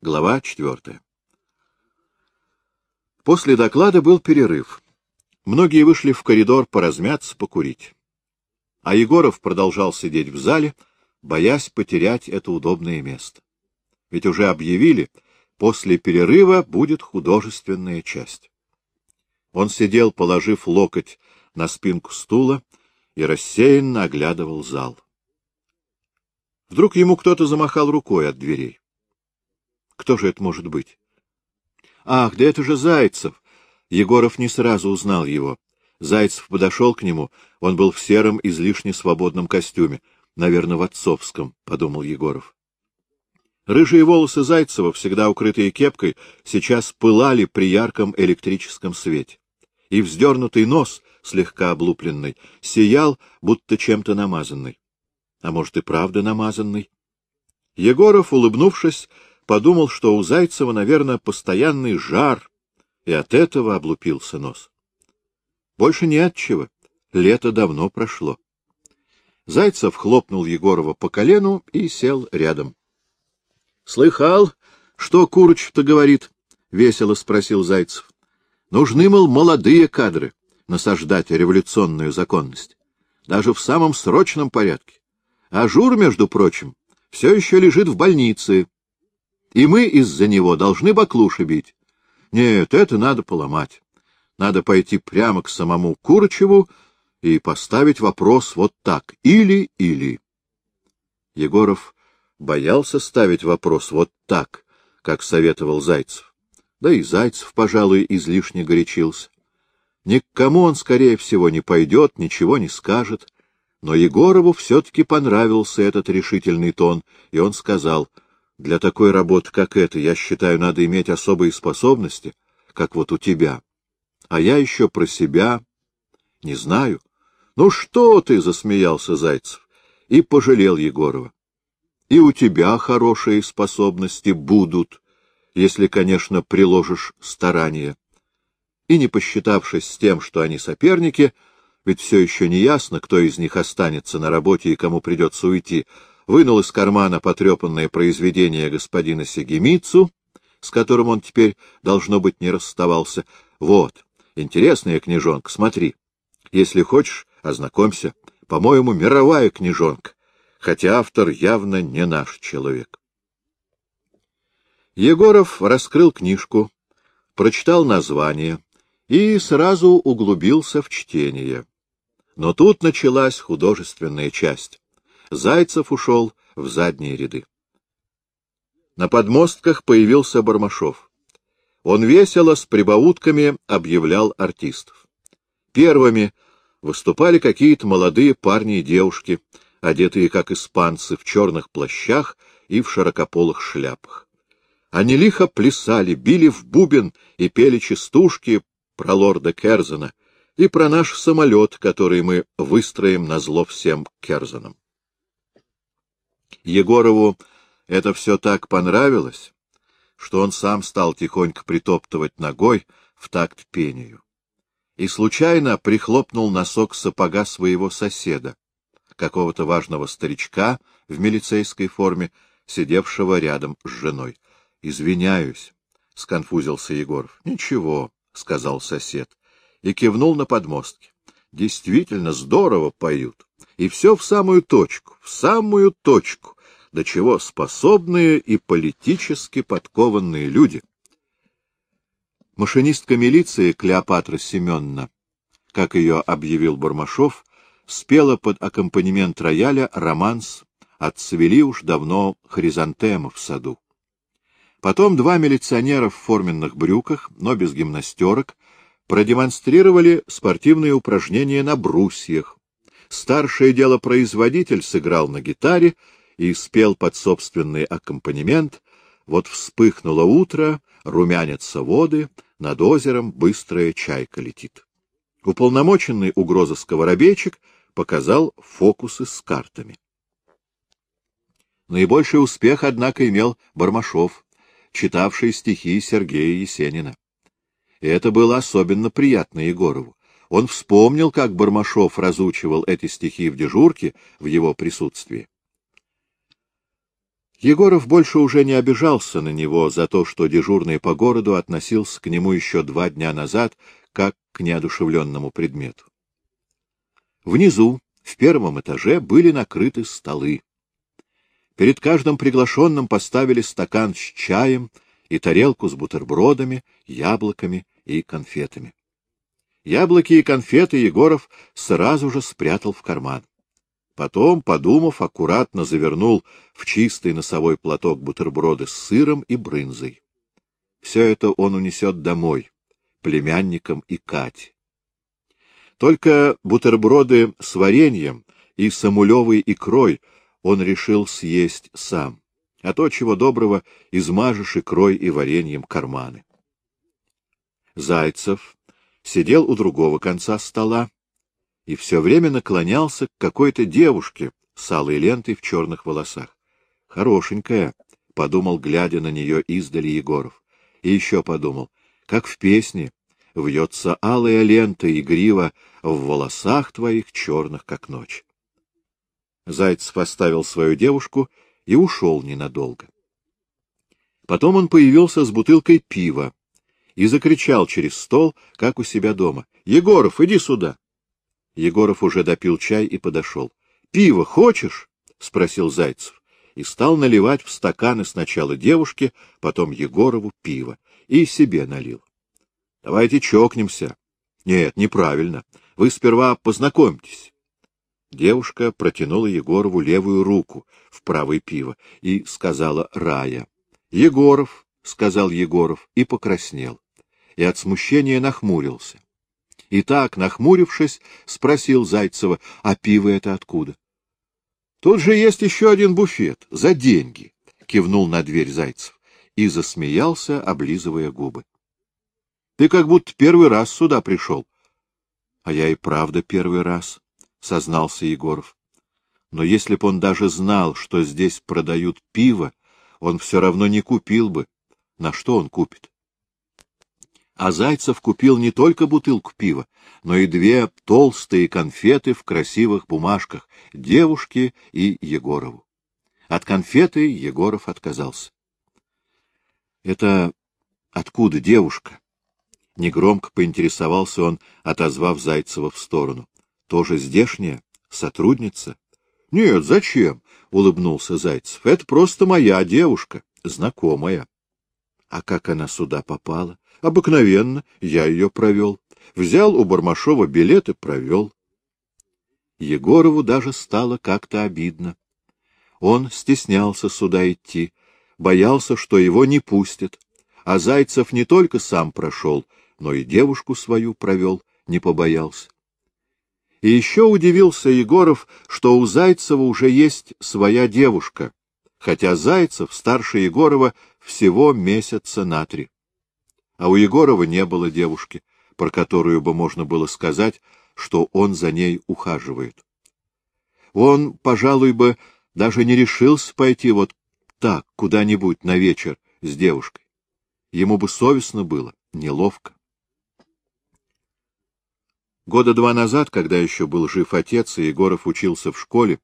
Глава четвертая. После доклада был перерыв. Многие вышли в коридор поразмяться, покурить. А Егоров продолжал сидеть в зале, боясь потерять это удобное место. Ведь уже объявили, после перерыва будет художественная часть. Он сидел, положив локоть на спинку стула, и рассеянно оглядывал зал. Вдруг ему кто-то замахал рукой от дверей. Кто же это может быть? Ах, да это же Зайцев! Егоров не сразу узнал его. Зайцев подошел к нему, он был в сером, излишне свободном костюме. Наверное, в отцовском, — подумал Егоров. Рыжие волосы Зайцева, всегда укрытые кепкой, сейчас пылали при ярком электрическом свете. И вздернутый нос, слегка облупленный, сиял, будто чем-то намазанный. А может, и правда намазанный? Егоров, улыбнувшись, подумал, что у Зайцева, наверное, постоянный жар, и от этого облупился нос. Больше не от чего. Лето давно прошло. Зайцев хлопнул Егорова по колену и сел рядом. — Слыхал, что Курыч-то говорит? — весело спросил Зайцев. — Нужны, мол, молодые кадры насаждать революционную законность. Даже в самом срочном порядке. А Жур, между прочим, все еще лежит в больнице и мы из-за него должны баклуши бить. Нет, это надо поломать. Надо пойти прямо к самому Курочеву и поставить вопрос вот так — или-или. Егоров боялся ставить вопрос вот так, как советовал Зайцев. Да и Зайцев, пожалуй, излишне горячился. Ни к кому он, скорее всего, не пойдет, ничего не скажет. Но Егорову все-таки понравился этот решительный тон, и он сказал — для такой работы, как эта, я считаю, надо иметь особые способности, как вот у тебя. А я еще про себя не знаю. Ну что ты, — засмеялся Зайцев и пожалел Егорова. И у тебя хорошие способности будут, если, конечно, приложишь старания. И не посчитавшись с тем, что они соперники, ведь все еще не ясно, кто из них останется на работе и кому придется уйти, вынул из кармана потрепанное произведение господина Сегемицу, с которым он теперь, должно быть, не расставался. Вот, интересная книжонка, смотри. Если хочешь, ознакомься. По-моему, мировая книжонка, хотя автор явно не наш человек. Егоров раскрыл книжку, прочитал название и сразу углубился в чтение. Но тут началась художественная часть. Зайцев ушел в задние ряды. На подмостках появился Бармашов. Он весело с прибаутками объявлял артистов. Первыми выступали какие-то молодые парни и девушки, одетые как испанцы в черных плащах и в широкополых шляпах. Они лихо плясали, били в бубен и пели частушки про лорда Керзена и про наш самолет, который мы выстроим на зло всем Керзенам. Егорову это все так понравилось, что он сам стал тихонько притоптывать ногой в такт пению. И случайно прихлопнул носок сапога своего соседа, какого-то важного старичка в милицейской форме, сидевшего рядом с женой. — Извиняюсь, — сконфузился Егоров. — Ничего, — сказал сосед, и кивнул на подмостки. — Действительно здорово поют. И все в самую точку, в самую точку, до чего способные и политически подкованные люди. Машинистка милиции Клеопатра Семеновна, как ее объявил Бармашов, спела под аккомпанемент рояля романс «Отцвели уж давно хризантемы в саду». Потом два милиционера в форменных брюках, но без гимнастерок, продемонстрировали спортивные упражнения на брусьях, старший делопроизводитель сыграл на гитаре и спел под собственный аккомпанемент «Вот вспыхнуло утро, румянятся воды, над озером быстрая чайка летит». Уполномоченный угроза сковоробейчик показал фокусы с картами. Наибольший успех, однако, имел Бармашов, читавший стихи Сергея Есенина. И это было особенно приятно Егорову. Он вспомнил, как Бармашов разучивал эти стихи в дежурке в его присутствии. Егоров больше уже не обижался на него за то, что дежурный по городу относился к нему еще два дня назад, как к неодушевленному предмету. Внизу, в первом этаже, были накрыты столы. Перед каждым приглашенным поставили стакан с чаем и тарелку с бутербродами, яблоками и конфетами. Яблоки и конфеты Егоров сразу же спрятал в карман. Потом, подумав, аккуратно завернул в чистый носовой платок бутерброды с сыром и брынзой. Все это он унесет домой, племянникам и Кате. Только бутерброды с вареньем и самулевой икрой он решил съесть сам, а то, чего доброго, измажешь икрой и вареньем карманы. Зайцев сидел у другого конца стола, и все время наклонялся к какой-то девушке с алой лентой в черных волосах. Хорошенькая, — подумал, глядя на нее издали Егоров. И еще подумал, как в песне, вьется алая лента игриво в волосах твоих черных, как ночь. Зайцев поставил свою девушку и ушел ненадолго. Потом он появился с бутылкой пива и закричал через стол, как у себя дома. — Егоров, иди сюда! Егоров уже допил чай и подошел. — Пиво хочешь? — спросил Зайцев. И стал наливать в стаканы сначала девушке, потом Егорову пиво. И себе налил. — Давайте чокнемся. — Нет, неправильно. Вы сперва познакомьтесь. Девушка протянула Егорову левую руку в правое пиво и сказала «Рая». «Егоров», — сказал Егоров, и покраснел, и от смущения нахмурился. И так, нахмурившись, спросил Зайцева, а пиво это откуда? — Тут же есть еще один буфет, за деньги, — кивнул на дверь Зайцев и засмеялся, облизывая губы. — Ты как будто первый раз сюда пришел. — А я и правда первый раз, — сознался Егоров. Но если б он даже знал, что здесь продают пиво, он все равно не купил бы. На что он купит? А Зайцев купил не только бутылку пива, но и две толстые конфеты в красивых бумажках — девушке и Егорову. От конфеты Егоров отказался. — Это откуда девушка? Негромко поинтересовался он, отозвав Зайцева в сторону. — Тоже здешняя? Сотрудница? — Нет, зачем? — улыбнулся Зайцев. — Это просто моя девушка, знакомая. — А как она сюда попала? Обыкновенно я ее провел. Взял у Бармашова билет и провел. Егорову даже стало как-то обидно. Он стеснялся сюда идти, боялся, что его не пустят. А Зайцев не только сам прошел, но и девушку свою провел, не побоялся. И еще удивился Егоров, что у Зайцева уже есть своя девушка, хотя Зайцев старше Егорова всего месяца на три. А у Егорова не было девушки, про которую бы можно было сказать, что он за ней ухаживает. Он, пожалуй, бы даже не решился пойти вот так, куда-нибудь на вечер с девушкой. Ему бы совестно было, неловко. Года два назад, когда еще был жив отец, и Егоров учился в школе,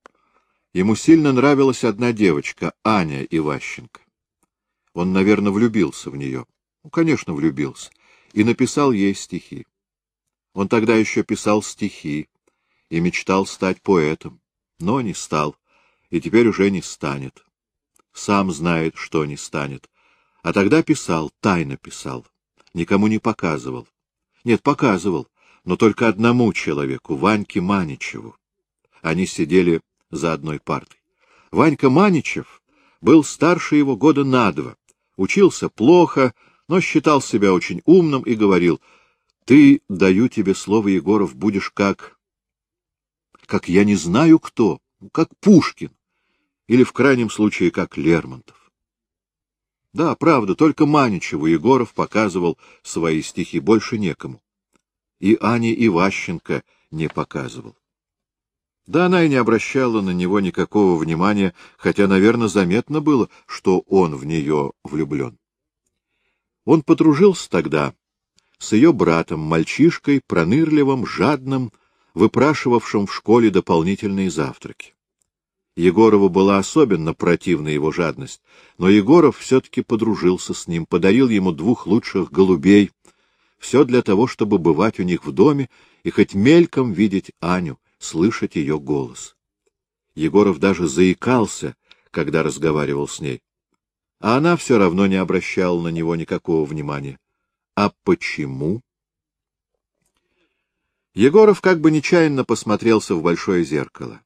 ему сильно нравилась одна девочка, Аня Иващенко. Он, наверное, влюбился в нее. Ну, конечно, влюбился. И написал ей стихи. Он тогда еще писал стихи и мечтал стать поэтом, но не стал, и теперь уже не станет. Сам знает, что не станет. А тогда писал, тайно писал, никому не показывал. Нет, показывал, но только одному человеку, Ваньке Маничеву. Они сидели за одной партой. Ванька Маничев был старше его года на два, учился плохо, но считал себя очень умным и говорил, «Ты, даю тебе слово, Егоров, будешь как... как я не знаю кто, как Пушкин, или в крайнем случае как Лермонтов». Да, правда, только Маничеву Егоров показывал свои стихи, больше некому. И Ане Иващенко не показывал. Да она и не обращала на него никакого внимания, хотя, наверное, заметно было, что он в нее влюблен. Он подружился тогда с ее братом, мальчишкой, пронырливым, жадным, выпрашивавшим в школе дополнительные завтраки. Егорову была особенно противна его жадность, но Егоров все-таки подружился с ним, подарил ему двух лучших голубей, все для того, чтобы бывать у них в доме и хоть мельком видеть Аню, слышать ее голос. Егоров даже заикался, когда разговаривал с ней. А она все равно не обращала на него никакого внимания. А почему? Егоров как бы нечаянно посмотрелся в большое зеркало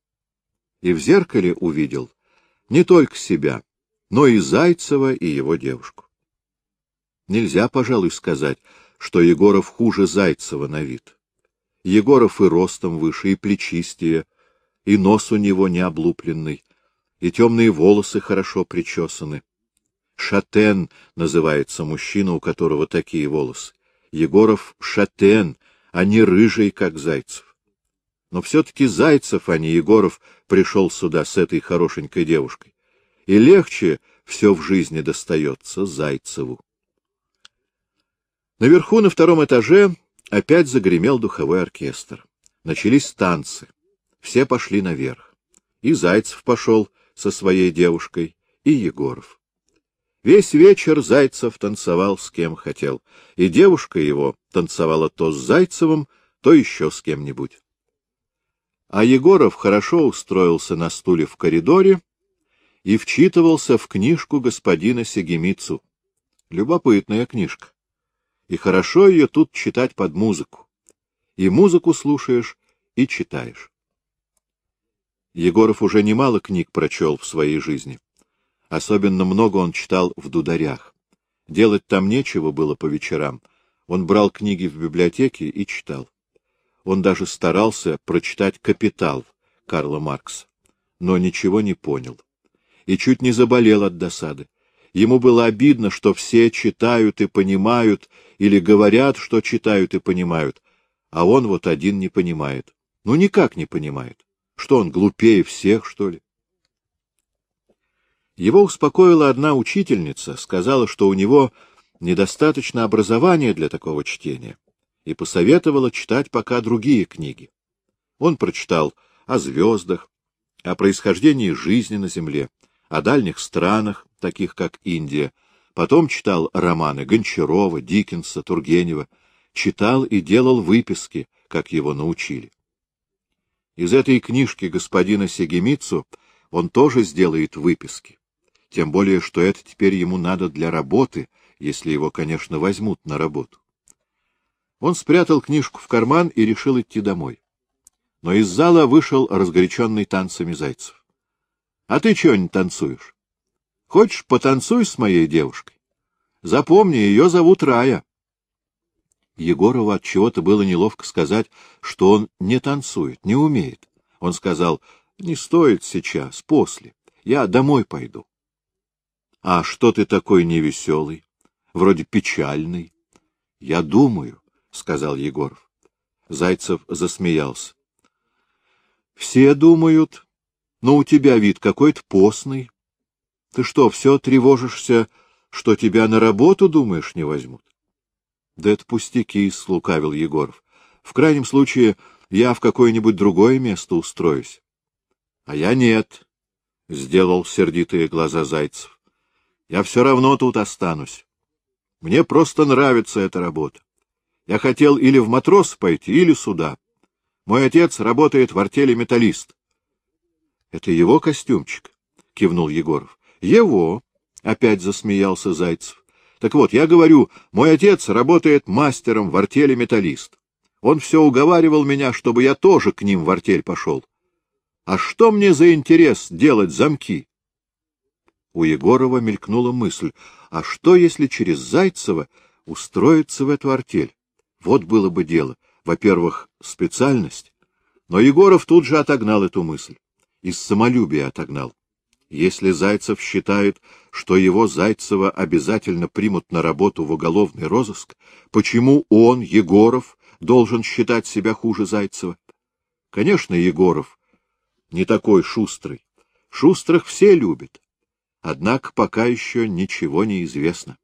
и в зеркале увидел не только себя, но и Зайцева и его девушку. Нельзя, пожалуй, сказать, что Егоров хуже Зайцева на вид. Егоров и ростом выше, и плечистее, и нос у него не облупленный, и темные волосы хорошо причесаны. Шатен называется мужчина, у которого такие волосы. Егоров — шатен, а не рыжий, как Зайцев. Но все-таки Зайцев, а не Егоров, пришел сюда с этой хорошенькой девушкой. И легче все в жизни достается Зайцеву. Наверху, на втором этаже, опять загремел духовой оркестр. Начались танцы. Все пошли наверх. И Зайцев пошел со своей девушкой, и Егоров. Весь вечер Зайцев танцевал с кем хотел, и девушка его танцевала то с Зайцевым, то еще с кем-нибудь. А Егоров хорошо устроился на стуле в коридоре и вчитывался в книжку господина Сегемицу. Любопытная книжка. И хорошо ее тут читать под музыку. И музыку слушаешь, и читаешь. Егоров уже немало книг прочел в своей жизни. Особенно много он читал в дударях. Делать там нечего было по вечерам. Он брал книги в библиотеке и читал. Он даже старался прочитать «Капитал» Карла Маркса, но ничего не понял. И чуть не заболел от досады. Ему было обидно, что все читают и понимают, или говорят, что читают и понимают, а он вот один не понимает. Ну, никак не понимает. Что он, глупее всех, что ли? Его успокоила одна учительница, сказала, что у него недостаточно образования для такого чтения и посоветовала читать пока другие книги. Он прочитал о звездах, о происхождении жизни на Земле, о дальних странах, таких как Индия, потом читал романы Гончарова, Диккенса, Тургенева, читал и делал выписки, как его научили. Из этой книжки господина Сегемицу он тоже сделает выписки, тем более, что это теперь ему надо для работы, если его, конечно, возьмут на работу. Он спрятал книжку в карман и решил идти домой. Но из зала вышел разгоряченный танцами Зайцев. — А ты чего не танцуешь? Хочешь, потанцуй с моей девушкой? Запомни, ее зовут Рая. Егорову от чего-то было неловко сказать, что он не танцует, не умеет. Он сказал, не стоит сейчас, после. Я домой пойду. — А что ты такой невеселый? Вроде печальный. Я думаю, — сказал Егоров. Зайцев засмеялся. — Все думают, но у тебя вид какой-то постный. Ты что, все тревожишься, что тебя на работу, думаешь, не возьмут? — Да это пустяки, — слукавил Егоров. — В крайнем случае я в какое-нибудь другое место устроюсь. — А я нет, — сделал сердитые глаза Зайцев. — Я все равно тут останусь. Мне просто нравится эта работа. Я хотел или в матрос пойти, или сюда. Мой отец работает в артели металлист. — Это его костюмчик? — кивнул Егоров. — Его, — опять засмеялся Зайцев. — Так вот, я говорю, мой отец работает мастером в артели металлист. Он все уговаривал меня, чтобы я тоже к ним в артель пошел. А что мне за интерес делать замки? У Егорова мелькнула мысль, а что, если через Зайцева устроиться в эту артель? Вот было бы дело. Во-первых, специальность. Но Егоров тут же отогнал эту мысль. Из самолюбия отогнал. Если Зайцев считает, что его Зайцева обязательно примут на работу в уголовный розыск, почему он, Егоров, должен считать себя хуже Зайцева? Конечно, Егоров не такой шустрый. Шустрых все любят. Однако пока еще ничего не известно.